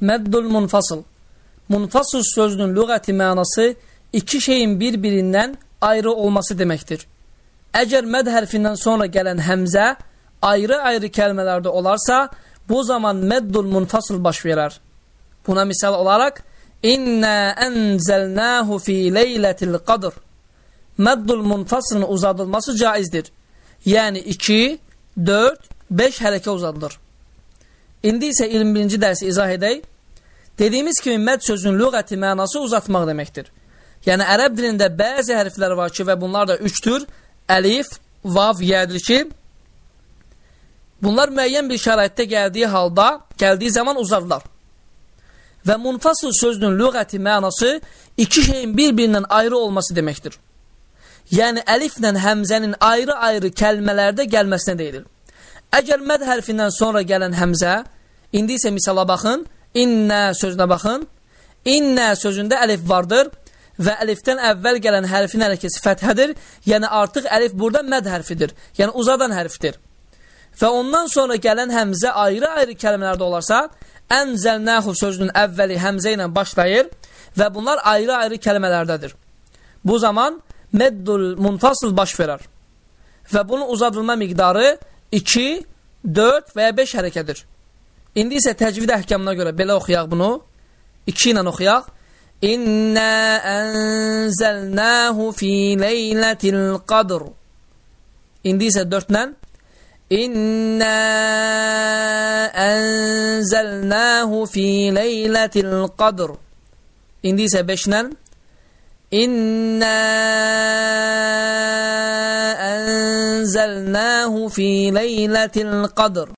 Məddul munfasıl. Munfasıl sözünün lügəti mənası iki şeyin bir-birindən ayrı olması deməkdir. Əgər məd hərfindən sonra gələn həmzə ayrı-ayrı kəlmələrdə olarsa, bu zaman məddul munfasıl baş verər. Buna misal olaraq, İnnə ənzəlnəhu fi leylətil qadr. Məddul munfasılın uzadılması caizdir. Yəni 2, 4, 5 hərəkə uzadılır. İndi isə 21-ci dərsi izah edək. Dediyimiz kimi məd sözünün lüğəti mənası uzatmaq deməkdir. Yəni ərəb dilində bəzi hərflər var ki və bunlar da üçdür. Əlif, vav, yədir ki, bunlar müəyyən bir şəraitdə gəldiyi halda, gəldiyi zaman uzarlar. Və munfasıl sözünün lüğəti mənası iki şeyin bir-birindən ayrı olması deməkdir. Yəni, əliflə həmzənin ayrı-ayrı kəlmələrdə gəlməsinə deyilir. Əgər məd hərfindən sonra gələn həmzə, indi isə misala baxın, innə sözünə baxın, innə sözündə əlif vardır və əlifdən əvvəl gələn hərfin hərəkəsi fəthədir, yəni artıq əlif burada məd hərfidir, yəni uzadan hərfdir. Və ondan sonra gələn həmzə ayrı-ayrı kəlmələrdə olarsa, Ənzəlnəhu sözünün əvvəli həmzə ilə başlayır və bunlar ayrı-ayrı kəlmələrdədir. Bu zaman meddul munfasıl baş verər. Və bunun uzadılma miqdarı 2, 4 və ya 5 hərəkədir. İndi isə təcvid əhkamına görə belə oxuyaq bunu. 2 ilə oxuyaq. İnnə ənzəlnəhu fi leylətil qadr. İndi isə 4 ilə. İnna enzelnahu fi leyletil qadr. İndi isə 5 ilə İnna enzelnahu fi leyletil qadr.